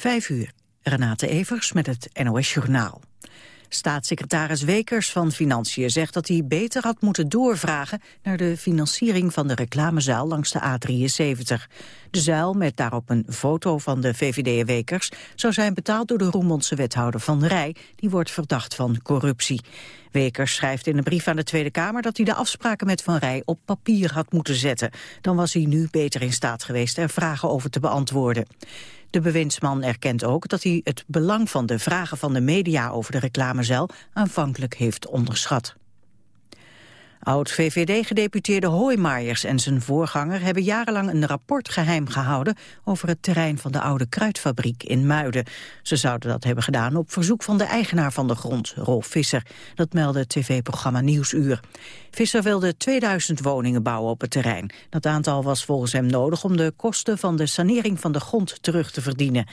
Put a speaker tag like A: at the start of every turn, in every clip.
A: Vijf uur. Renate Evers met het NOS Journaal. Staatssecretaris Wekers van Financiën zegt dat hij beter had moeten doorvragen naar de financiering van de reclamezaal langs de A73. De zaal, met daarop een foto van de VVD Wekers, zou zijn betaald door de Roermondse wethouder Van Rij, die wordt verdacht van corruptie. Wekers schrijft in een brief aan de Tweede Kamer dat hij de afspraken met Van Rij op papier had moeten zetten. Dan was hij nu beter in staat geweest er vragen over te beantwoorden. De bewindsman erkent ook dat hij het belang van de vragen van de media over de reclamezeil aanvankelijk heeft onderschat. Oud-VVD-gedeputeerde Hoijmaijers en zijn voorganger hebben jarenlang een rapport geheim gehouden over het terrein van de oude kruidfabriek in Muiden. Ze zouden dat hebben gedaan op verzoek van de eigenaar van de grond, Rolf Visser. Dat meldde het tv-programma Nieuwsuur. Visser wilde 2000 woningen bouwen op het terrein. Dat aantal was volgens hem nodig om de kosten van de sanering van de grond terug te verdienen.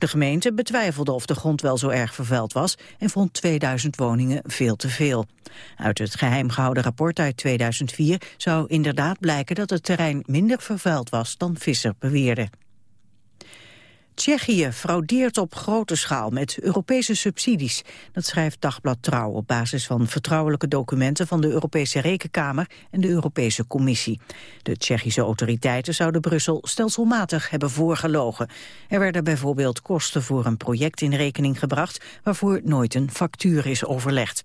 A: De gemeente betwijfelde of de grond wel zo erg vervuild was en vond 2000 woningen veel te veel. Uit het geheim gehouden rapport uit 2004 zou inderdaad blijken dat het terrein minder vervuild was dan Visser beweerde. Tsjechië fraudeert op grote schaal met Europese subsidies. Dat schrijft Dagblad Trouw op basis van vertrouwelijke documenten van de Europese Rekenkamer en de Europese Commissie. De Tsjechische autoriteiten zouden Brussel stelselmatig hebben voorgelogen. Er werden bijvoorbeeld kosten voor een project in rekening gebracht waarvoor nooit een factuur is overlegd.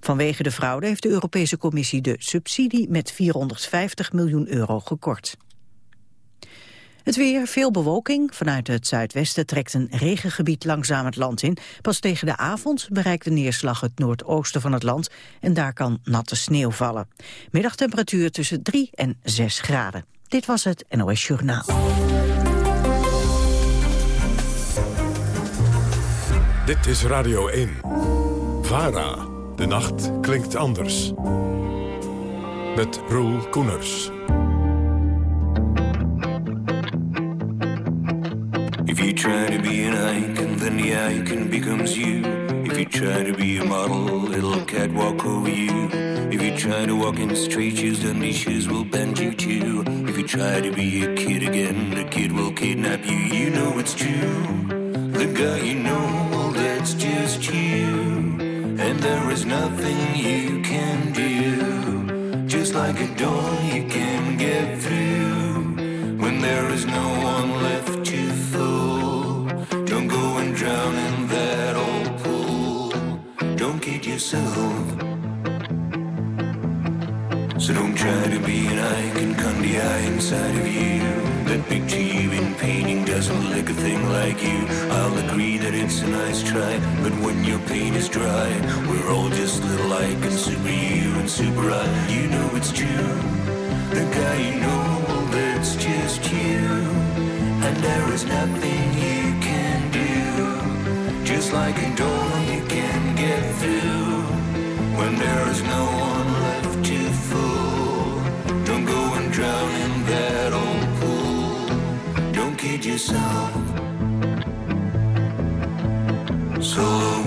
A: Vanwege de fraude heeft de Europese Commissie de subsidie met 450 miljoen euro gekort. Het weer, veel bewolking. Vanuit het zuidwesten trekt een regengebied langzaam het land in. Pas tegen de avond bereikt de neerslag het noordoosten van het land... en daar kan natte sneeuw vallen. Middagtemperatuur tussen 3 en 6 graden. Dit was het NOS Journaal.
B: Dit is Radio 1. VARA. De nacht klinkt anders. Met Roel Koeners.
C: You try to be an icon, then the icon becomes you. If you try to be a model, it'll catwalk over you. If you try to walk in straight shoes, then these shoes will bend you too. If you try to be a kid again, the kid will kidnap you. You know it's true. The guy you know, well, that's just you. And there is nothing you can do. Just like a door you can get through when there is no one left to drown yourself. So don't try to be an icon, come the eye inside of you. That picture you in painting doesn't look a thing like you. I'll agree that it's a nice try, but when your paint is dry, we're all just little icons, super you and super I. You know it's true. The guy you know, well, that's just you. And there is nothing you can do. just like a door you can get through when there is no one left to fool. Don't go and drown in that old pool. Don't kid yourself. So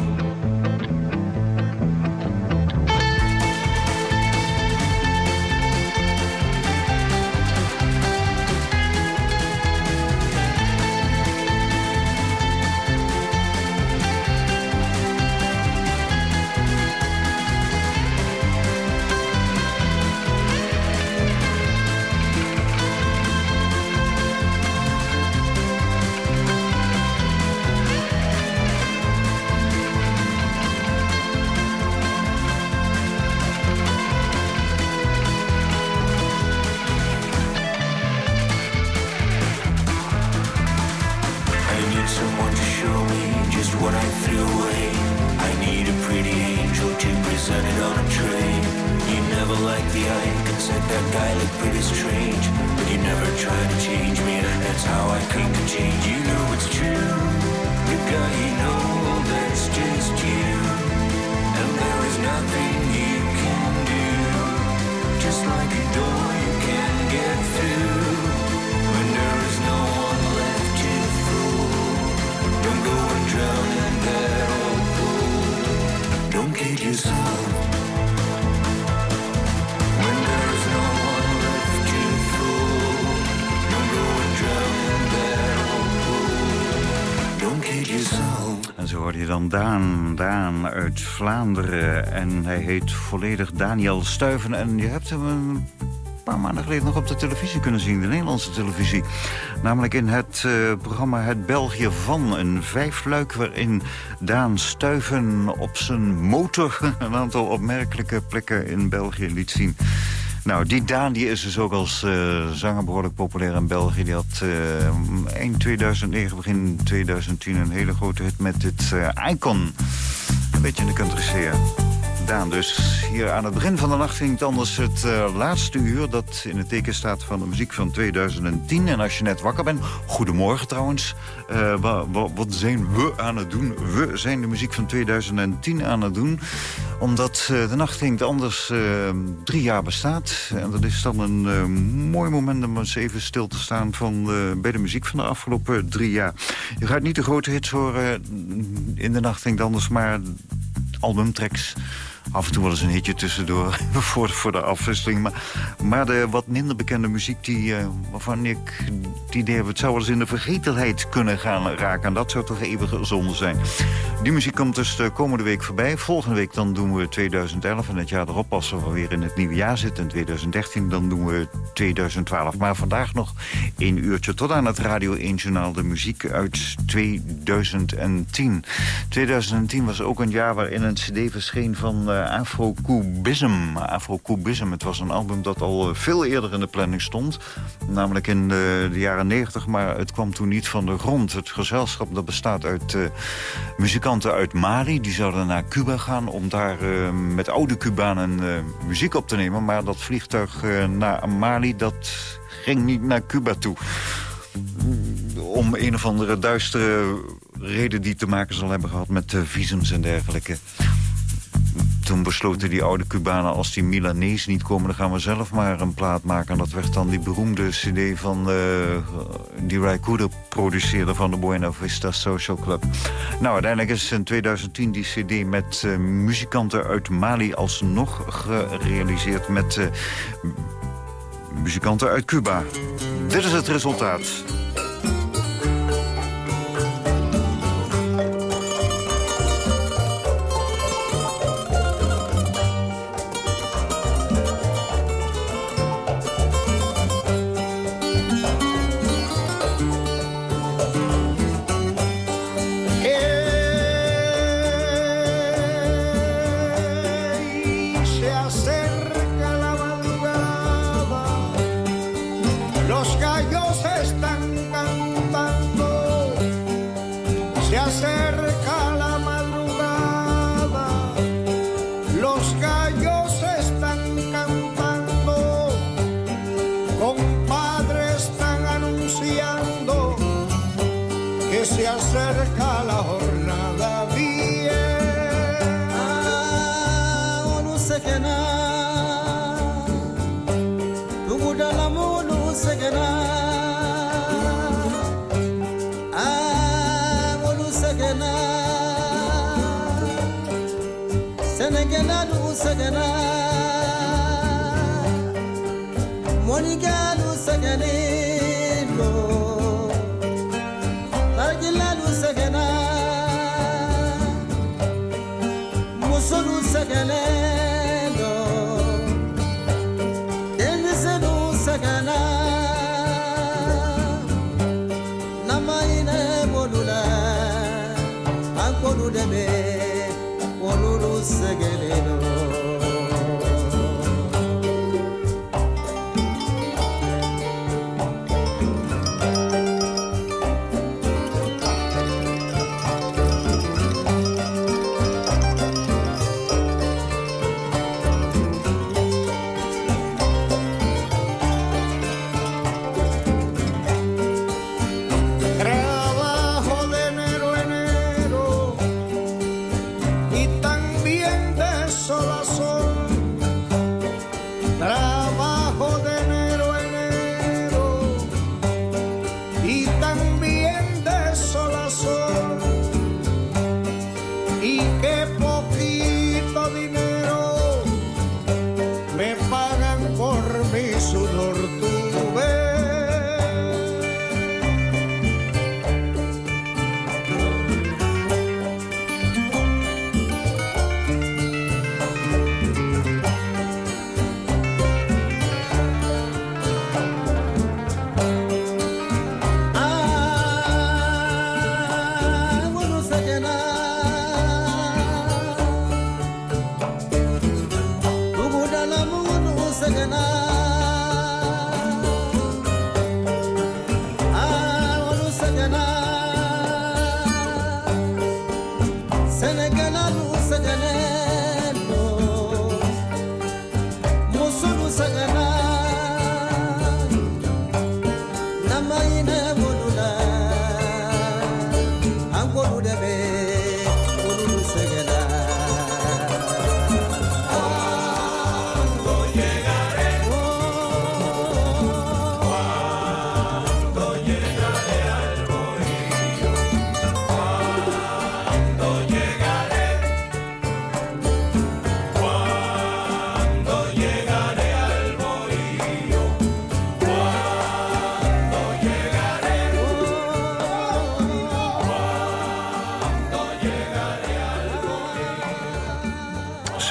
D: Vlaanderen. En hij heet volledig Daniel Stuiven. En je hebt hem een paar maanden geleden nog op de televisie kunnen zien. De Nederlandse televisie. Namelijk in het uh, programma Het België van. Een vijfluik waarin Daan Stuiven op zijn motor... een aantal opmerkelijke plekken in België liet zien. Nou, die Daan die is dus ook als uh, zanger behoorlijk populair in België. Die had uh, eind 2009, begin 2010 een hele grote hit met dit Icon. Beetje in de country sfeer. Dus. Hier aan het begin van de nacht ging het anders het uh, laatste uur... dat in het teken staat van de muziek van 2010. En als je net wakker bent, goedemorgen trouwens. Wa, wat zijn we aan het doen? We zijn de muziek van 2010 aan het doen. Omdat uh, de nacht ging anders drie jaar bestaat. En dat is dan een mooi moment om eens even stil te staan... Van, bij de muziek van de afgelopen drie jaar. Je gaat niet de grote hits horen in de nacht ging anders... maar albumtracks af en toe wel eens een hitje tussendoor voor, voor de afwisseling. Maar, maar de wat minder bekende muziek die, uh, waarvan ik het idee heb... het zou wel eens in de vergetelheid kunnen gaan raken. En dat zou toch eeuwig zonde zijn. Die muziek komt dus de komende week voorbij. Volgende week dan doen we 2011. En het jaar erop, als we weer in het nieuwe jaar zitten, in 2013... dan doen we 2012. Maar vandaag nog één uurtje tot aan het Radio 1 Journaal... de muziek uit 2010. 2010 was ook een jaar waarin een cd verscheen van... Uh, Afro-Cubism. Afro-Cubism, het was een album dat al veel eerder in de planning stond. Namelijk in de, jaren 90, maar het kwam toen niet van de grond. Het gezelschap dat bestaat uit uh, muzikanten uit Mali. Die zouden naar Cuba gaan om daar met oude Cubanen muziek op te nemen. Maar dat vliegtuig naar Mali, dat ging niet naar Cuba toe. Om een of andere duistere reden die te maken zal hebben gehad met visums en dergelijke toen besloten die oude Cubanen, als die Milanese niet komen... dan gaan we zelf maar een plaat maken. En dat werd dan die beroemde cd van uh, die Cooder produceerde... van de Buena Vista Social Club. Nou, uiteindelijk is in 2010 die cd met uh, muzikanten uit Mali... alsnog gerealiseerd met uh, muzikanten uit Cuba. Dit is het resultaat.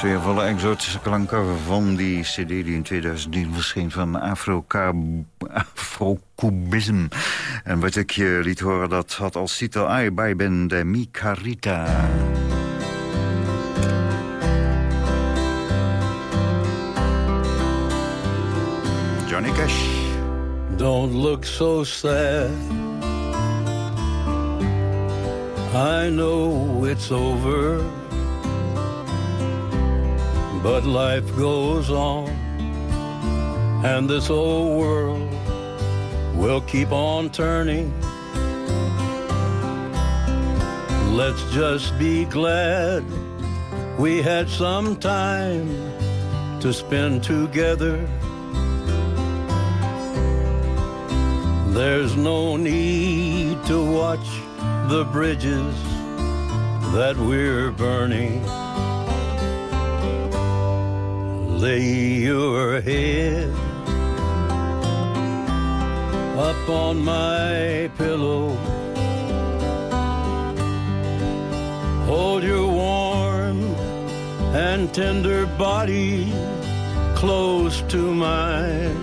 D: Sfeervolle exotische klanken van die cd die in 2010 verscheen van Afro-Cubism. En wat ik je liet horen, dat had als titel I bij ben de. Johnny Cash.
E: Don't look so sad. I know it's over. But life goes on, and this old world will keep on turning. Let's just be glad we had some time to spend together. There's no need to watch the bridges that we're burning. Lay your head up on my pillow. Hold your warm and tender body close to mine.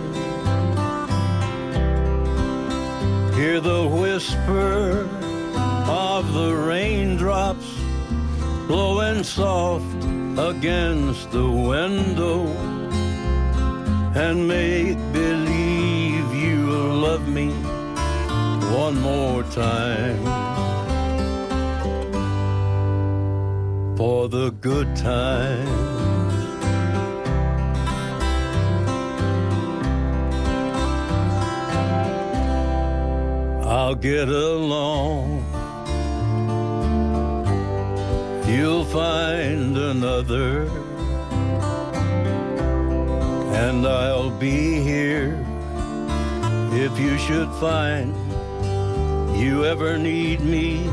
E: Hear the whisper of the raindrops blowing soft against the window and make believe you love me one more time for the good times. I'll get along you'll find another. And I'll be here if you should find you ever need me.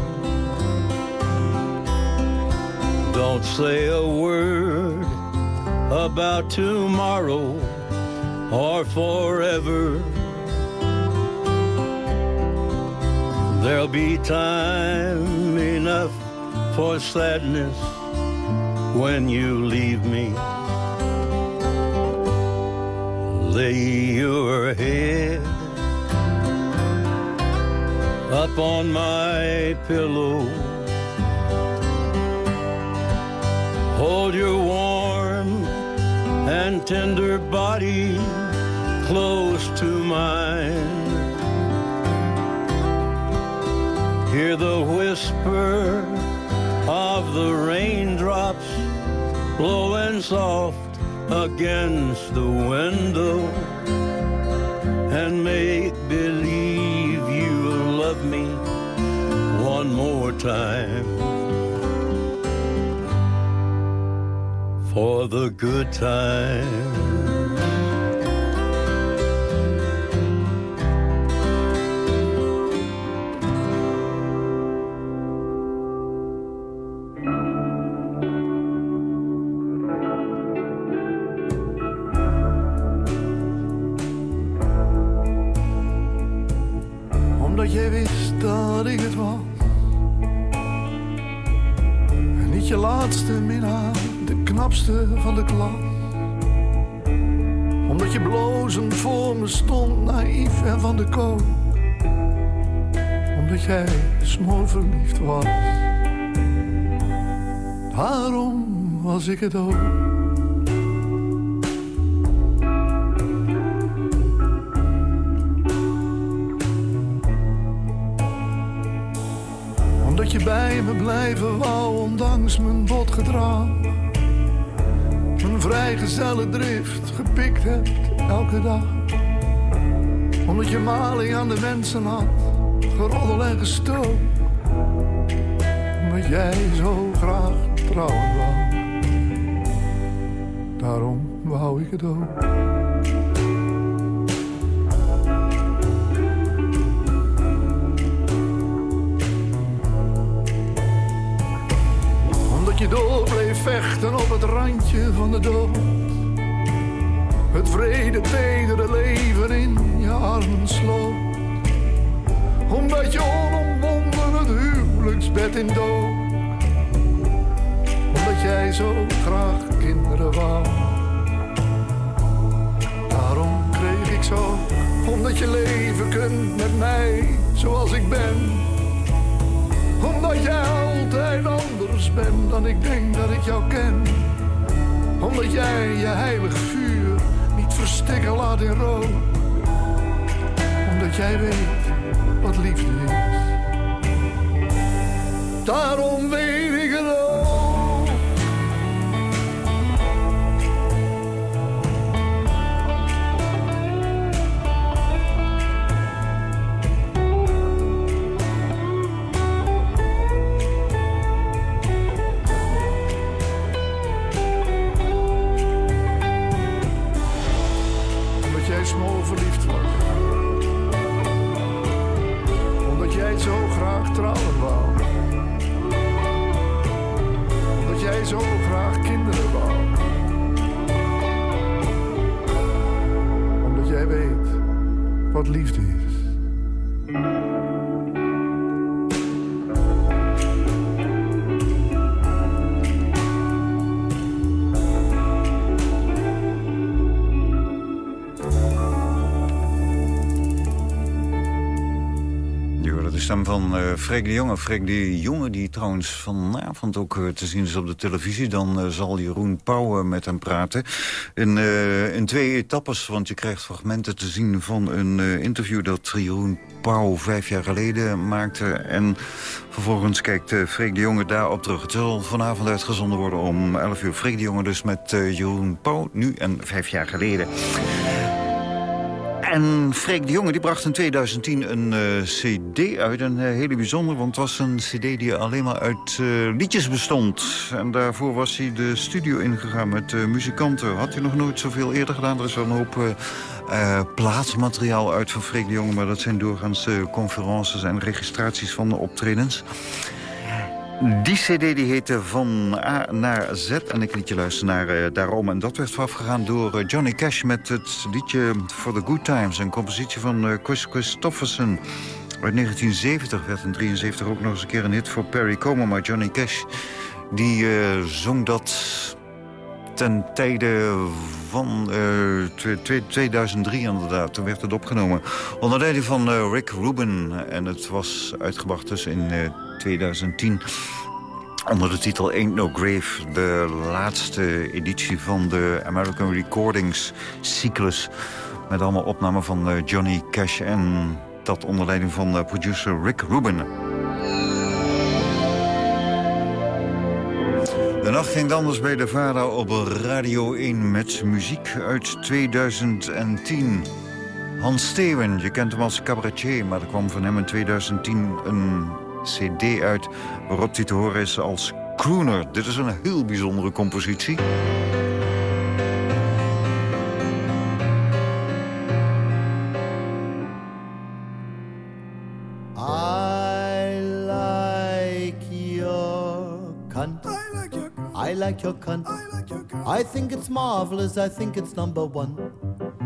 E: Don't say a word about tomorrow or forever. There'll be time enough for sadness when you leave me. Lay your head up on my pillow. Hold your warm and tender body close to mine. Hear the whisper of the raindrops blowing soft against the window and make believe you love me one more time. For the good times.
F: van de klas. Omdat je blozend voor me stond, naïef en van de koop. Omdat jij smoor verliefd was. Daarom was ik het ook. Bij me blijven wou, ondanks mijn botgedrag. Mijn vrijgezelle drift gepikt hebt elke dag. Omdat je maling aan de mensen had, geroddel en gestook. Omdat jij zo graag trouwen wou. Daarom wou ik het ook. Vechten op het randje van de dood. Het vrede tedere leven in je armen sloot. Omdat je onomwonden het huwelijksbed in dood. Omdat jij zo graag kinderen wou. Daarom kreeg ik zo, omdat je leven kunt met mij zoals ik ben. Omdat jij altijd anders bent dan ik denk dat ik jou ken. Omdat jij je heilig vuur niet verstikken laat in rook. Omdat jij weet wat liefde is. Daarom weet
D: van eh Freek de Jonge. Freek de Jonge, die trouwens vanavond ook eh, te zien is op de televisie. Dan eh, zal Jeroen Pauw met hem praten. In, in twee etappes, want je krijgt fragmenten te zien van een interview... dat Jeroen Pauw vijf jaar geleden maakte. En vervolgens kijkt Freek de Jonge daarop terug. Het zal vanavond uitgezonden worden om 11 uur. Freek de Jonge dus met Jeroen Pauw, nu en vijf jaar geleden. En Freek de Jonge die bracht in 2010 een eh, cd uit. Een eh, hele bijzonder, want het was een cd die alleen maar uit eh, liedjes bestond. En daarvoor was hij de studio ingegaan met muzikanten. Had hij nog nooit zoveel eerder gedaan. Er is wel een hoop plaatsmateriaal uit van Freek de Jonge... maar dat zijn doorgaans conferences en registraties van de optredens. Die cd die heette Van A naar Z. En ik liet je luisteren naar eh, Daarom. En dat werd voorafgegaan door eh, Johnny Cash met het liedje For the Good Times. Een compositie van eh, Chris Christofferson. Uit 1970 werd in 73 ook nog eens een keer een hit voor Perry Como. Maar Johnny Cash die zong dat ten tijde van eh, twe- twe- 2003 inderdaad. Toen werd het opgenomen. Onder leiding van Rick Rubin. En het was uitgebracht dus in eh, 2010. Onder de titel Ain't No Grave. De laatste editie van de American Recordings cyclus. Met allemaal opnamen van eh, Johnny Cash. En dat onder leiding van eh, producer Rick Rubin. De nacht ging anders bij de VARA op Radio 1 met muziek uit 2010. Hans Steven, je kent hem als cabaretier, maar er kwam van hem in 2010 een cd uit... waarop hij te horen is als crooner. Dit is een heel bijzondere compositie.
G: I like your cunt. I think it's marvelous. I think it's number one.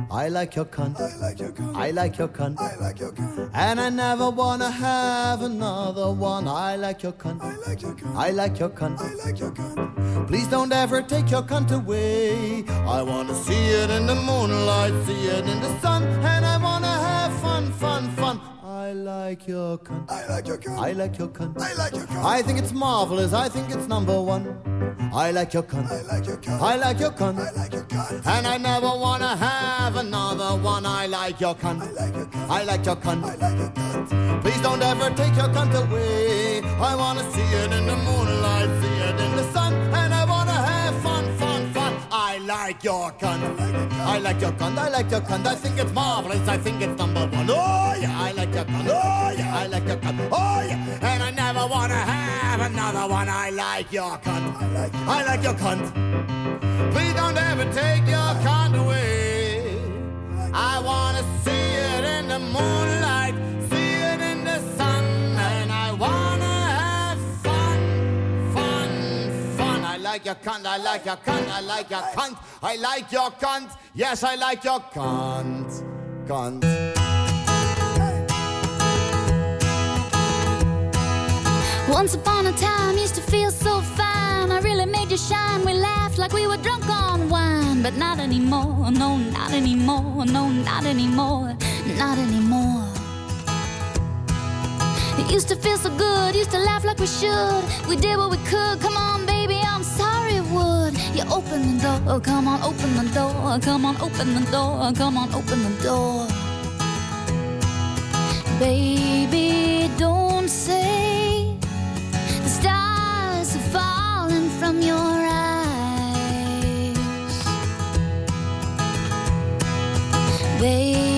G: I like your cunt. I like your cunt. I like your cunt. I like your cunt. And I never wanna have another one. I like your cunt. I like your cunt. I like your cunt. I like your cunt. Please don't ever take your cunt away. I wanna see it in the moonlight, see it in the sun, and I wanna have fun, fun, fun. I like your cunt. I like your cunt. I like your cunt. I like your cunt. I think it's marvelous. I think it's number one. I like your cunt. I like your cunt. I like your cunt. I like your cunt. And I never wanna have another one. I like your cunt. I like your cunt. I like your cunt. I like your cunt. Please don't ever take your cunt away. I wanna see it in the moonlight, see it in the sun, and I like your cunt. I like your cunt. I like your cunt. I think it's marvelous. I think it's number one. Oh yeah, I like your cunt. Oh yeah, I like your cunt. Oh yeah, and I never wanna have another one. I like your cunt. I like, I like your cunt. Please don't ever take your cunt away. I wanna see it in the moonlight, like your cunt, I like your cunt, I like your cunt, I like your cunt. Yes, I like your cunt, cunt.
H: Once upon a time, used to feel so fine. I really made you shine. We laughed like we were drunk on wine, but not anymore. No, not anymore. No, not anymore. Not anymore. It used to feel so good. Used to laugh like we should. We did what we could. Come on, you open the door? Come on, open the door. Come on, open the door. Come on, open the door. Baby, don't say the stars are falling from your eyes. Baby,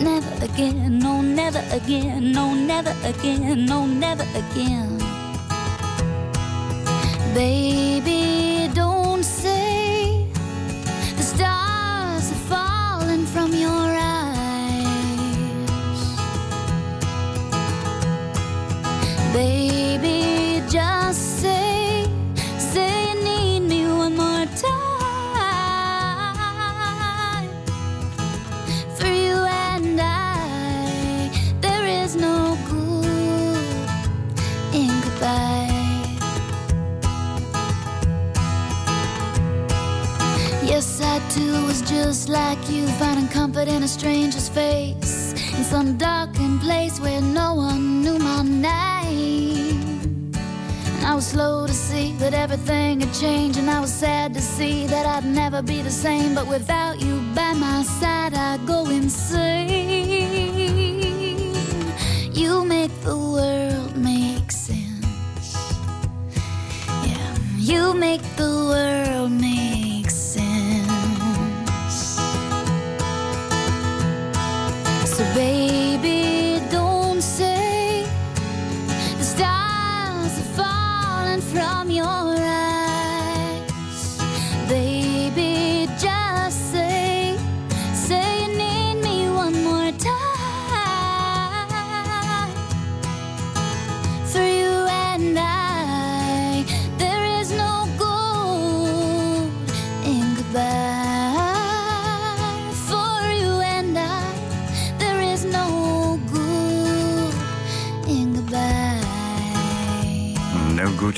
H: never again, no, never again, no, never again, no, never again. Baby, just like you, finding comfort in a stranger's face. In some darkened place where no one knew my name. And I was slow to see that everything had changed, and I was sad to see that I'd never be the same. But without you by my side, I go insane. You make the world make sense. Yeah, you make the world make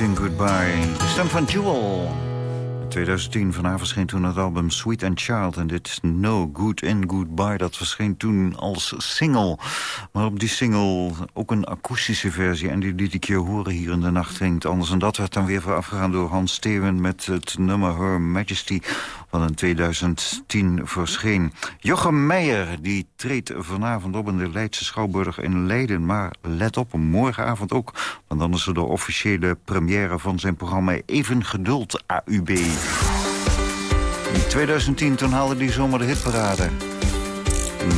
H: and goodbye.
D: This time Jewel. In 2010 vanavond verscheen toen het album Sweet and Child. En dit No Good in Goodbye, dat verscheen toen als single. Maar op die single ook een akoestische versie. En die liet ik je horen hier in de nacht klinkt anders. En dat werd dan weer voorafgegaan door Hans Steven met het nummer Her Majesty wat in 2010 verscheen. Jochem Meijer die treedt vanavond op in de Leidse Schouwburg in Leiden. Maar let op, morgenavond ook. Want dan is er de officiële première van zijn programma Even Geduld AUB. In 2010 toen haalde hij zomaar de hitparade.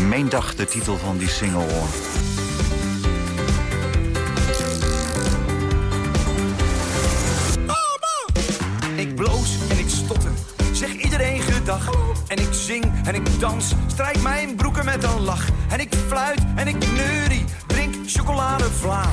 D: Mijn dag, de titel van die single.
I: Ik bloos en ik stotter, zeg iedereen gedag. En ik zing en ik dans, strijk mijn broeken met een lach. En ik fluit en ik neurie, drink chocoladevla.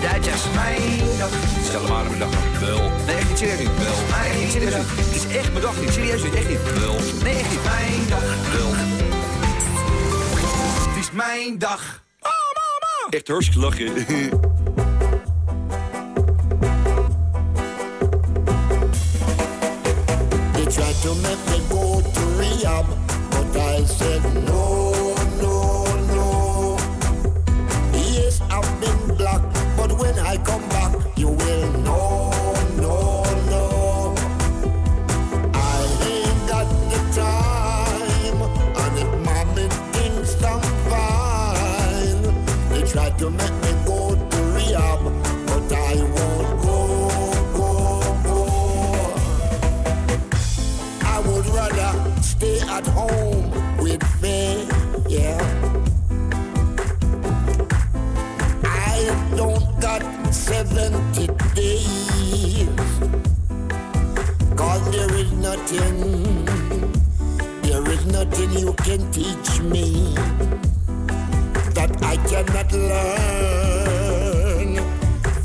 J: De Duitsers.
I: Mijn dag. Stel maar mijn dag. Wel. Nee, echt niet serieus niet. Wel. Nee, echt niet serieus niet. Het is echt mijn dag niet. Serieus niet. Echt niet. Wel. Nee, echt niet. Mijn dag. Wel. Het is mijn dag. Oh, mama. Echt hartstikke lachen.
K: nothing, there is nothing you can teach me that I cannot learn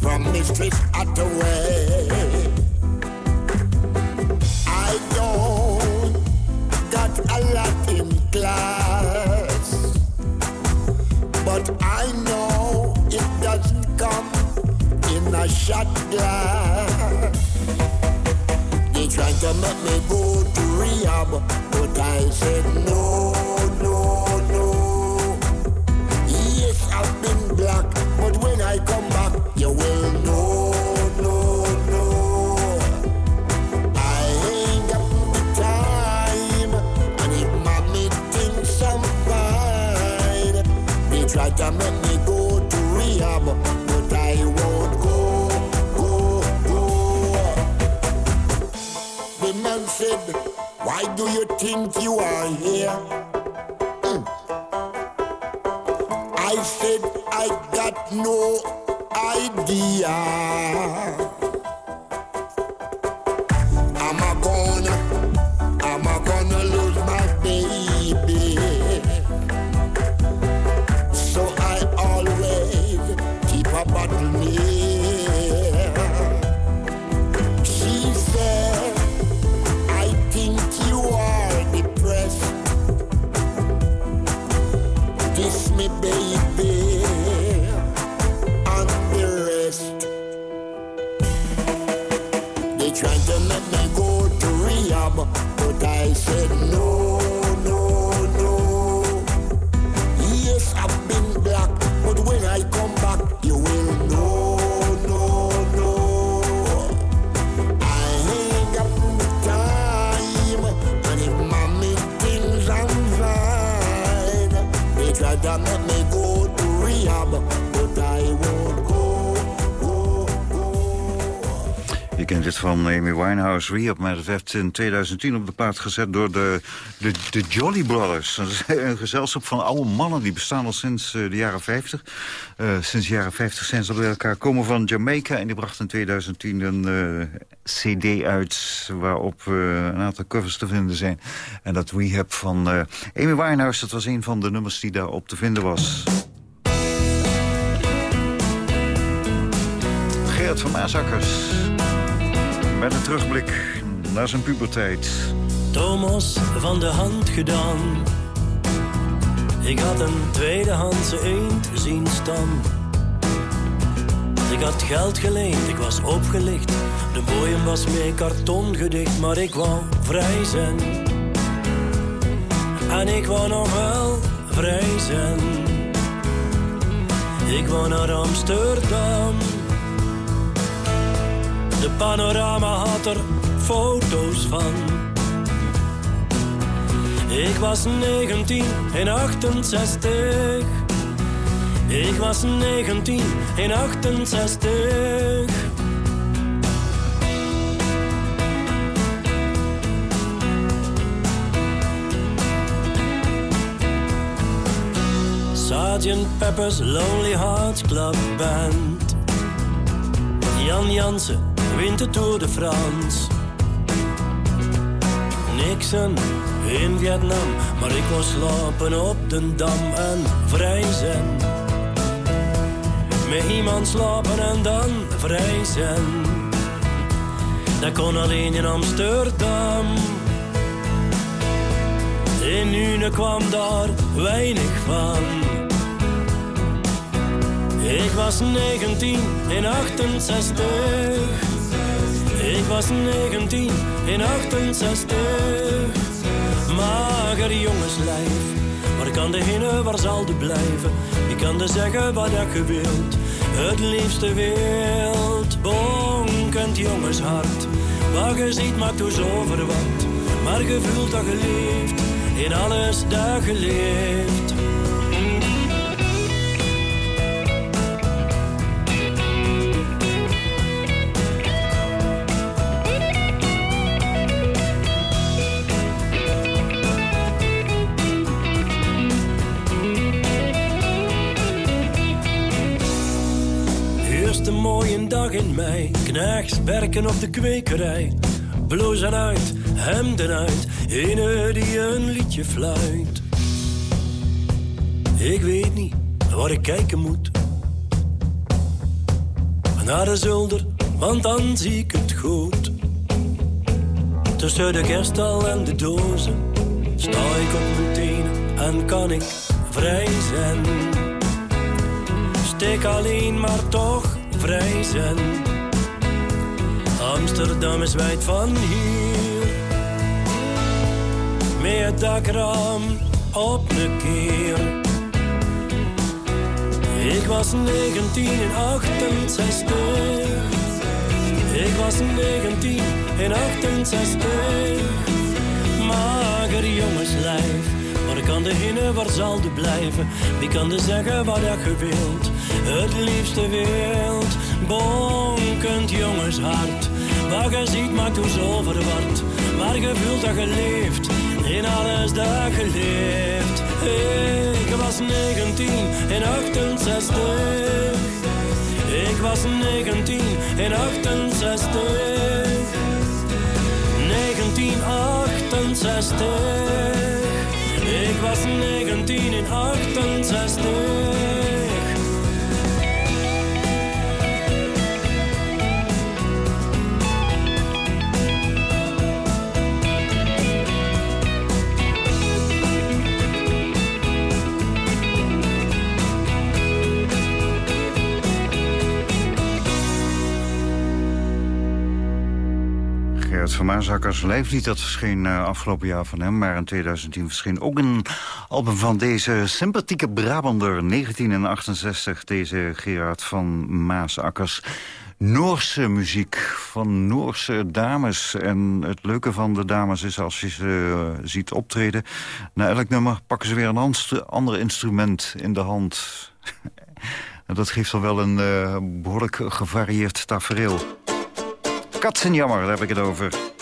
K: from Mistress Attaway. I don't got a lot in class, but I know it doesn't come in a shot glass. To make me go to rehab, but I said no, I you?
D: Van Amy Winehouse Rehab, maar het werd in 2010 op de plaat gezet door de, de, de Jolly Brothers. Dat een gezelschap van oude mannen, die bestaan al sinds uh, de jaren 50. Uh, sinds de jaren 50 zijn ze bij elkaar komen van Jamaica en die bracht in 2010 een uh, cd uit waarop een aantal covers te vinden zijn. En dat Rehab van Amy Winehouse, dat was een van de nummers die daarop te vinden was. Gerard van Maasakkers. Met een terugblik naar zijn puberteit.
L: Thomas van de hand gedaan. Ik had een tweedehandse eend zien staan. Ik had geld geleend, ik was opgelicht. De boeien was mee karton gedicht, maar ik wou vrij zijn. En ik wou nog wel vrij zijn. Ik wou naar Amsterdam. De panorama had er foto's van. Ik was 19 in 68. Ik was 19 in 68. Sergeant Pepper's Lonely Hearts Club Band. Jan Jansen wint de Tour de. Nixon in Vietnam, maar ik was slapen op de Dam en vrij zijn. Met iemand slapen en dan vrij zijn. Dat kon alleen in Amsterdam. In Une kwam daar weinig van. Ik was 19 in 68. Ik was 19 in 68. Mager jongenslijf. Waar kan de hinne, waar zal de blijven? Je kan de zeggen wat je wilt. Het liefste wild, bonkend jongenshart. Wat je ziet maakt dus over wat. Maar je voelt dat je leeft in alles dat je leeft. Mei. Knechts werken op de kwekerij. Blozen uit, hemden uit. Ene die een liedje fluit. Ik weet niet waar ik kijken moet. Naar de zolder, want dan zie ik het goed. Tussen de kerstal en de dozen sta ik op mijn tenen en kan ik vrij zijn. Steek alleen maar toch Amsterdam is wijd van hier. Met het dakraam op een keer. Ik was 19 in 68. Ik was 19 in 68. Mager jongenslijf. Waar kan de hinne, waar zal de blijven? Wie kan de zeggen wat je wilt? het liefste wild. Bonkend jongenshart, wat je ziet maakt ons overward. Maar je voelt dat je leeft, in alles dat je leeft. Ik was 19 in 68. Ik was 19 in 68. 1968. Ik was 19 in 68.
D: Van Maasakkers leeflied, dat verscheen uh, afgelopen jaar van hem. Maar in 2010 verscheen ook een album van deze sympathieke Brabander, 1968. Deze Gerard van Maasakkers. Noorse muziek van Noorse dames. En het leuke van de dames is als je ze uh, ziet optreden... na elk nummer pakken ze weer een ander instrument in de hand. dat geeft al wel een uh, behoorlijk gevarieerd tafereel.
M: Katzenjammer, daar heb ik het over.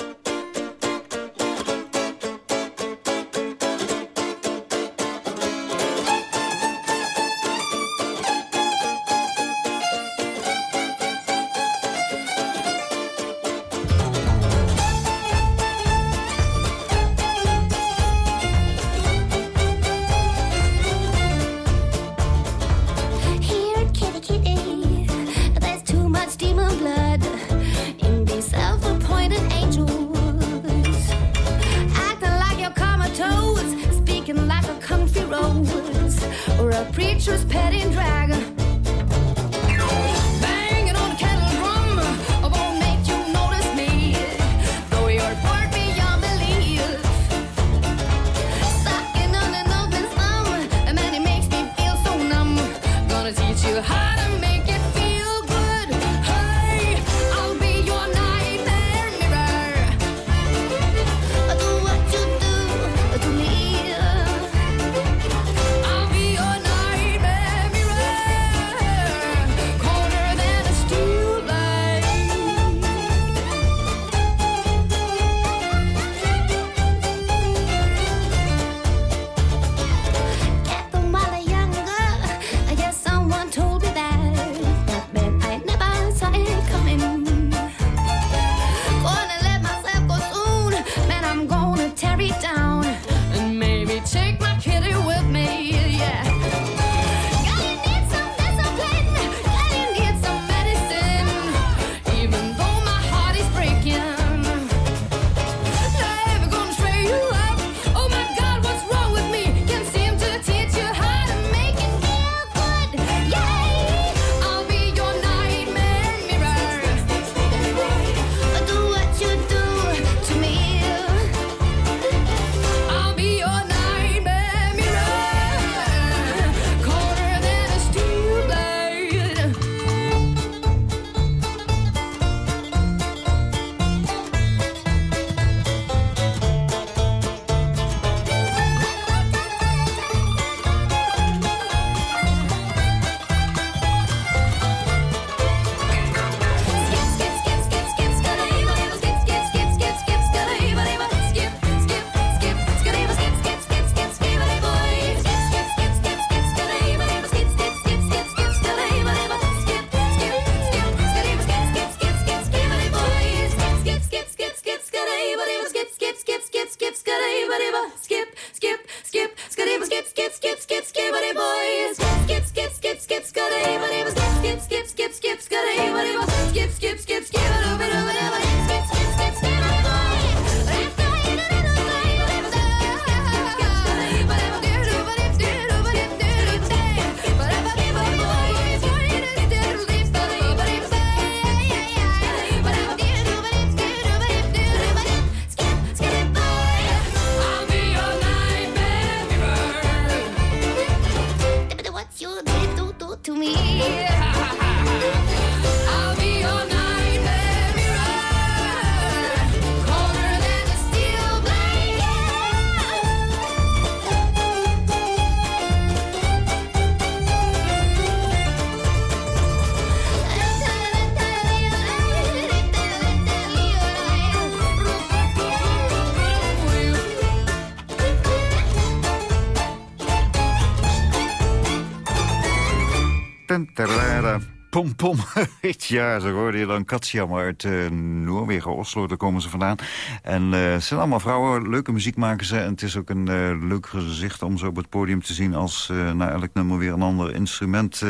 M: Ja, zo hoorde je dan Katsjammer uit uh, Noorwegen, Oslo. Daar komen ze vandaan. En eh, het zijn allemaal vrouwen. Leuke muziek maken ze. En het is ook een uh, leuk gezicht om zo op het podium te zien... als na elk nummer weer een ander instrument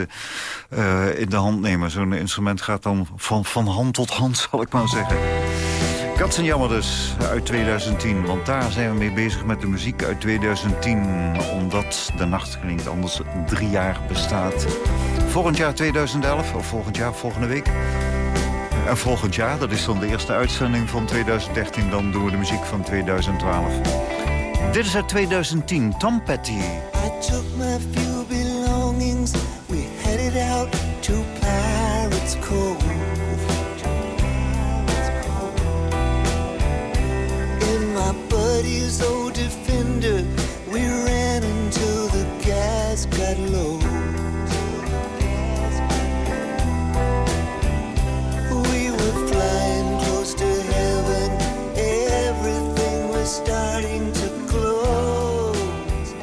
M: in de hand nemen. Zo'n instrument gaat dan van, van hand tot hand, zal ik maar zeggen. Katzenjammer dus, uit 2010. Want daar zijn we mee bezig met de muziek uit 2010. Omdat de nacht klinkt anders drie jaar bestaat. Volgend jaar 2011, of volgend jaar, volgende week. En volgend jaar, dat is dan de eerste uitzending van 2013. Dan doen we de muziek van 2012. Dit is uit 2010, Tom Petty.
N: I took my daddy's old defender. We ran until the gas got low. We were flying close to heaven. Everything was starting to close.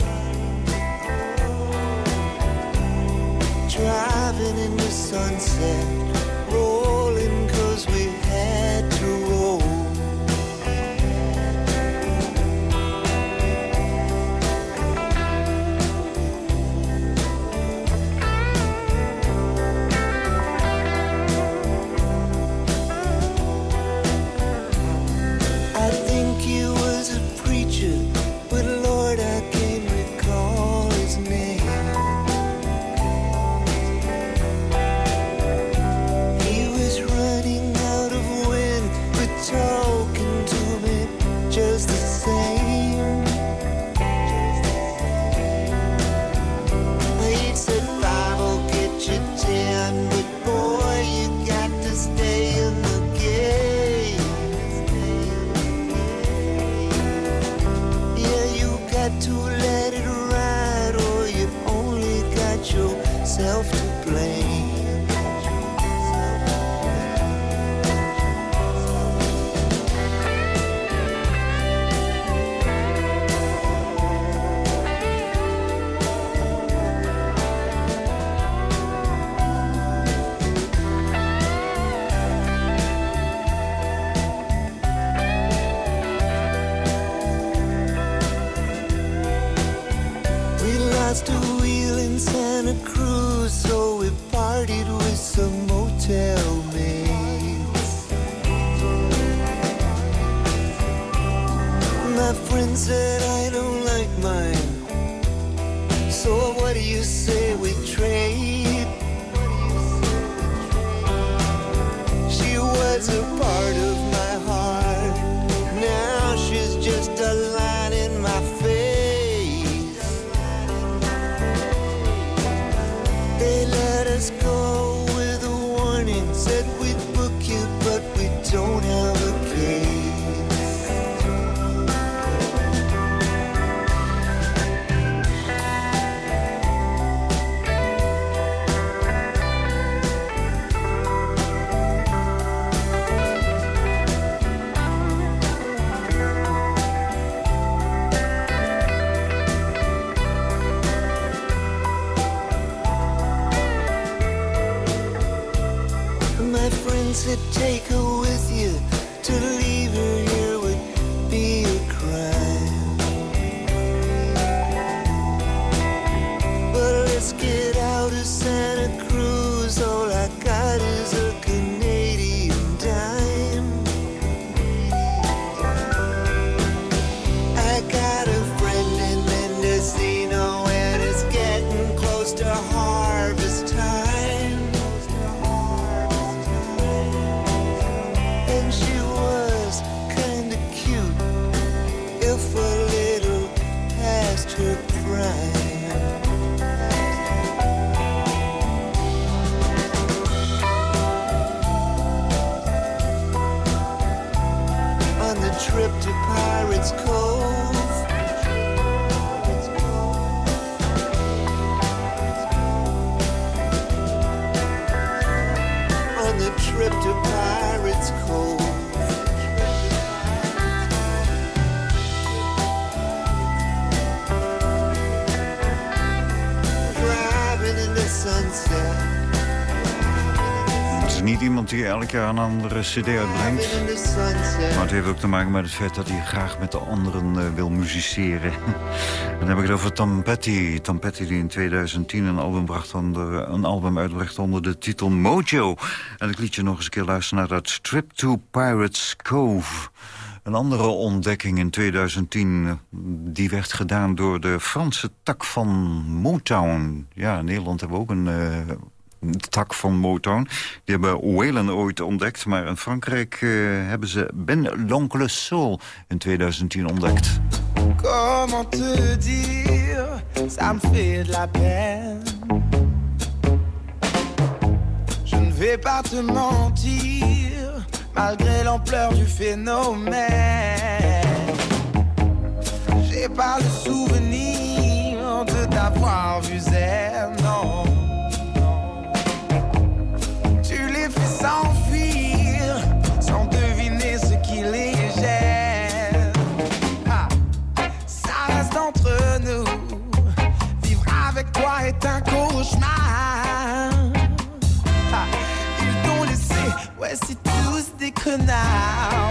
N: Driving in the sunset.
D: Een andere cd uitbrengt. Maar het heeft ook te maken met het feit dat hij graag met de anderen eh, wil musiceren. Dan heb ik het over Tom Petty. Die in 2010 een album, bracht onder, een album uitbracht onder de titel Mojo. En ik liet je nog eens een keer luisteren naar dat Trip to Pirates Cove. Een andere ontdekking in 2010, eh, die werd gedaan door de Franse tak van Motown. Ja, in Nederland hebben we ook een... eh, tak van Motown. Die hebben Waylon ooit ontdekt, maar in Frankrijk eh, hebben ze Ben l'Oncle Soul in 2010 ontdekt.
O: Comment te dire, ça me fait de la peine. Je ne vais pas te mentir, malgré l'ampleur du phénomène. J'ai pas le souvenir de t'avoir vu zen, non. Sans s'enfuir sans deviner ce qui les gêne, Ah, ça reste entre nous. Vivre avec toi est un cauchemar. Ah,
P: ils t'ont laissé, ouais, c'est tous
O: des connards.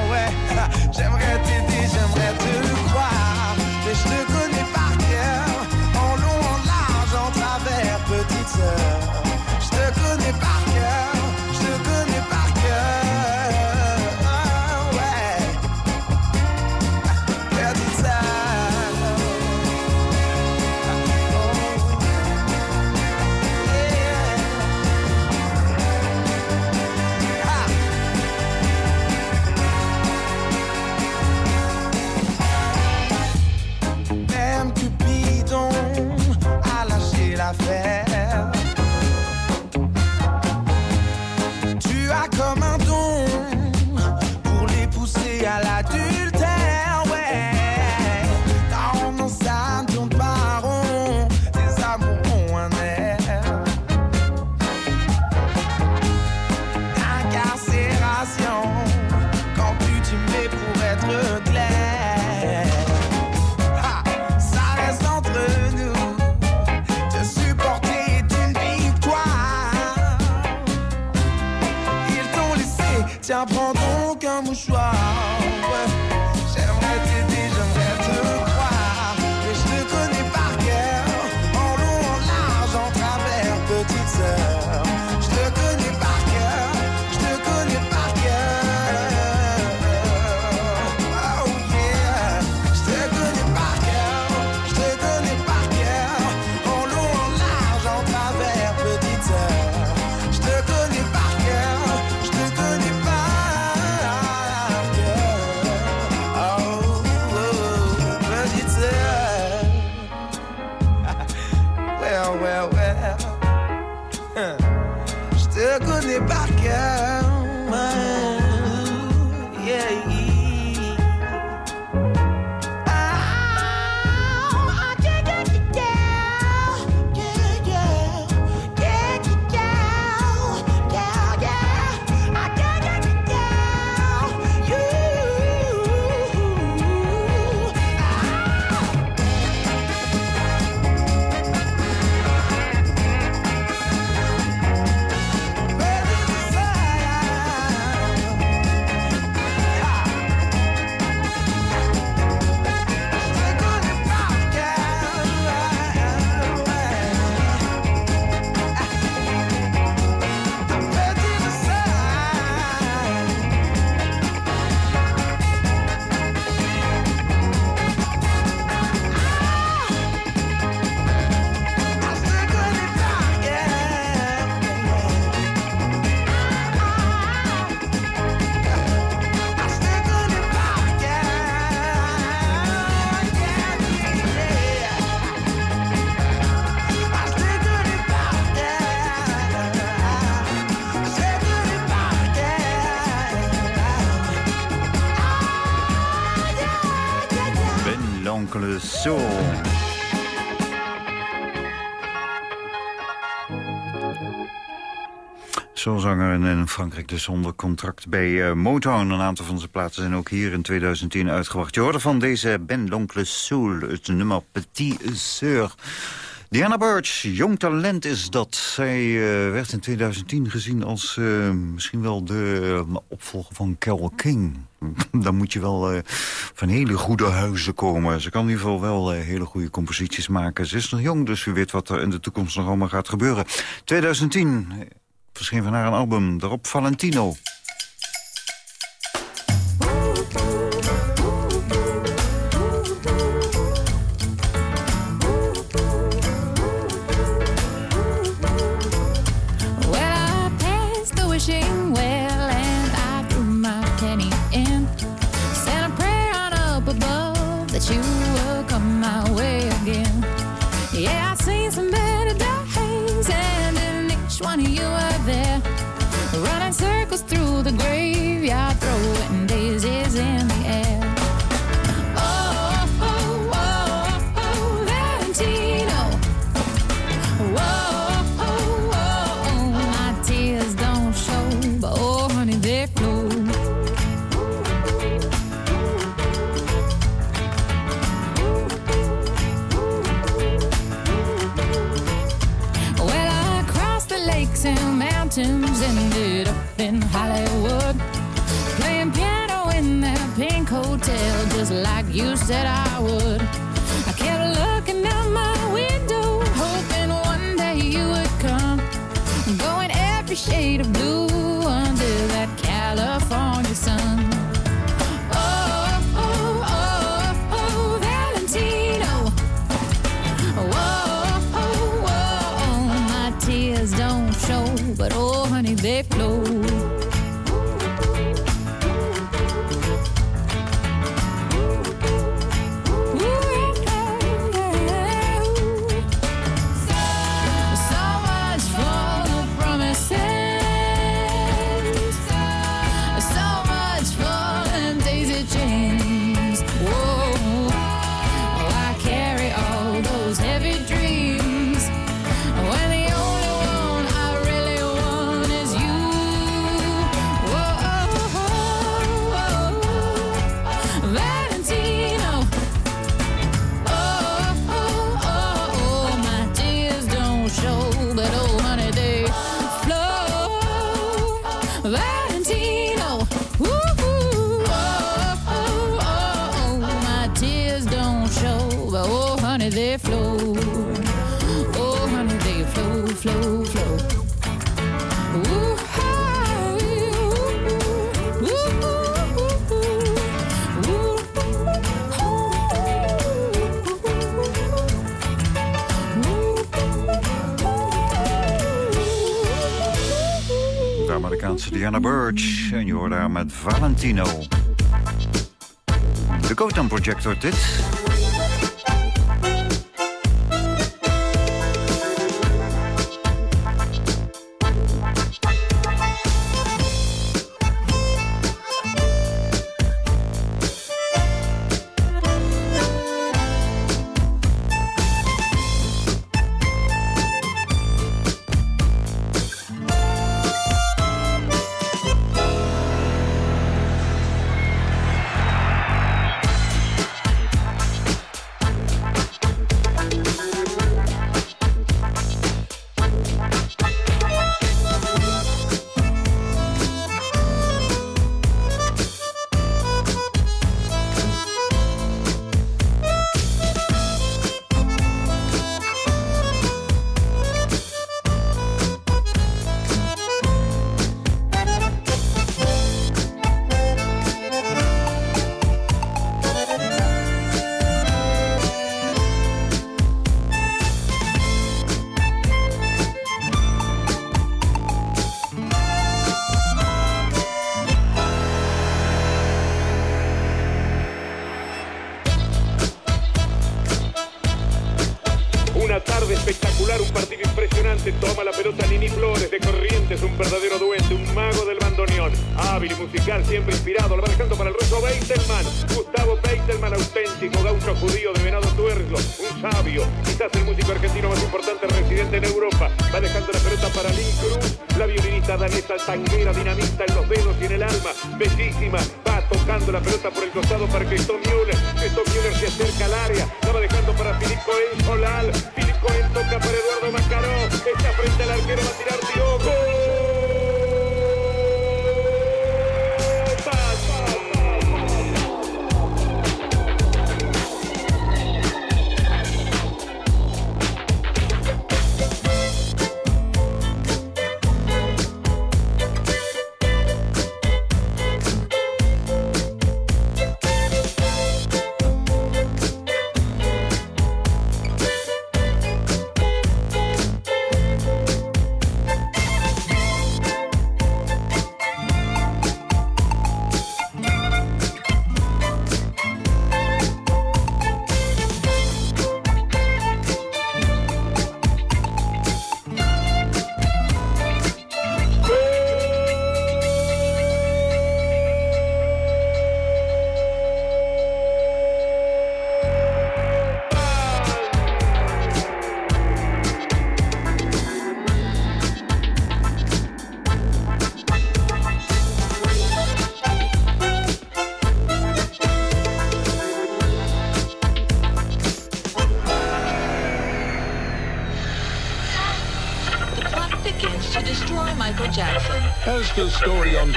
O: Zo. Soulzanger in Frankrijk dus zonder contract bij uh, Motown. Een aantal van zijn platen zijn ook hier in 2010 uitgebracht. Je hoorde van deze Ben L'Oncle Soul, het nummer Petit Sœur. Diana Birch, jong talent is dat. Zij eh, werd in 2010 gezien als eh, misschien wel de eh, opvolger van Carole King. Dan moet je wel van hele goede huizen komen. Ze kan in ieder geval wel hele goede composities maken. Ze is nog jong, dus u weet wat er in de toekomst nog allemaal gaat gebeuren. 2010 verscheen van haar een album, daarop Valentino.
Q: Hotel, just like you said I would. I kept looking out my window, hoping one day you would come. Going every shade of blue under that California.
R: Diana Birch. En je hoort daar met Valentino. De Cotan projector dit.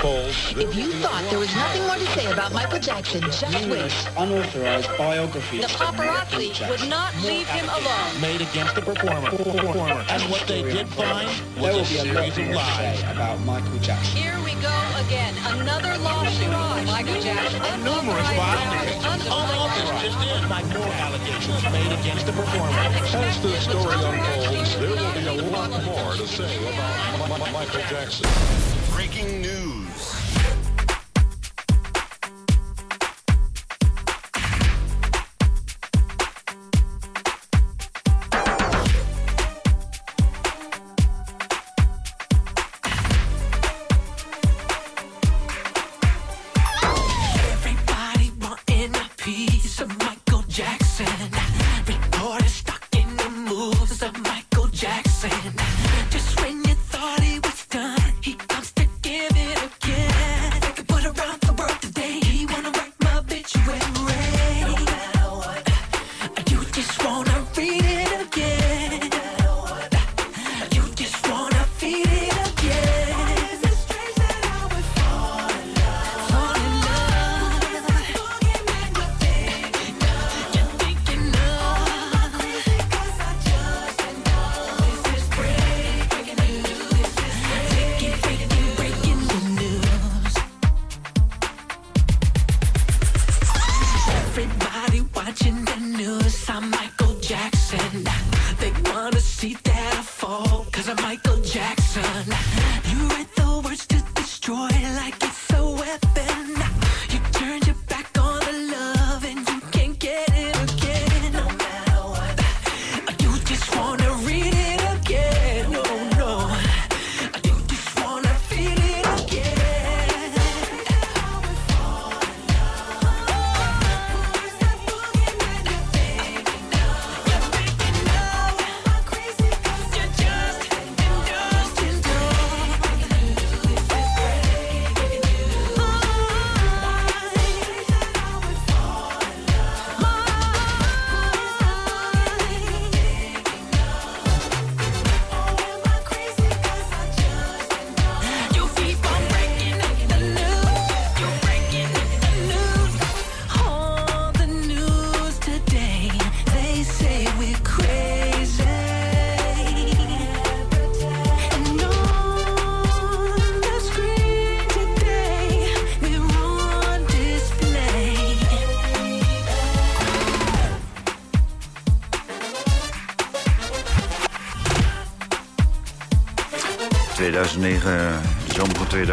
S: If you thought there was nothing more to say about Michael Jackson, just wait.
T: unauthorized biography.
S: The paparazzi would not leave him alone.
U: made against the performer. And what they did find
T: There will
U: was
T: be
U: a
T: a lot
U: series of lies.
T: about Michael Jackson.
S: Here we go again. Another lawsuit. Michael Jackson.
U: And numerous filings, unauthorized, just in, like more allegations made against the performer. As the story unfolds, there will be a lot more to say about Mi- Mi- Michael Jackson.
V: Breaking news.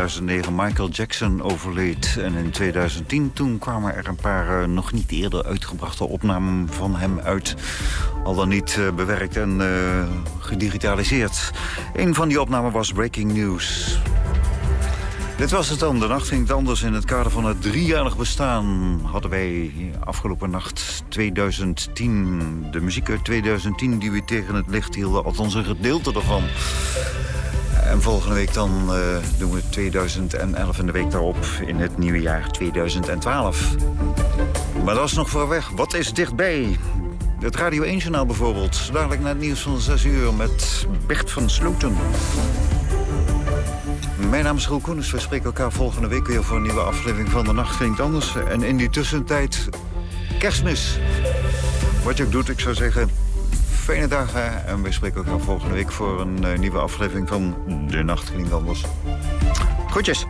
D: 2009, Michael Jackson overleed. En in 2010 toen kwamen er een paar eh, nog niet eerder uitgebrachte opnamen van hem uit. Al dan niet eh, bewerkt en eh, gedigitaliseerd. Een van die opnamen was Breaking News. Dit was het dan. De nacht ging het anders. In het kader van het driejarig bestaan hadden wij afgelopen nacht 2010... de muziek uit 2010 die we tegen het licht hielden. Althans een gedeelte ervan. En volgende week dan eh, doen we 2011 en de week daarop in het nieuwe jaar 2012. Maar dat is nog voor weg. Wat is dichtbij? Het Radio 1-journaal bijvoorbeeld. Dadelijk na het nieuws van 6 uur met Bert van Sloten. Mijn naam is Roel Koenens. We spreken elkaar volgende week weer voor een nieuwe aflevering van De Nacht Klinkt Anders. En in die tussentijd kerstmis. Wat je ook doet, ik zou zeggen, fijne dagen. En we spreken elkaar volgende week voor een eh, nieuwe aflevering van De Nacht Klinkt Anders. Groetjes.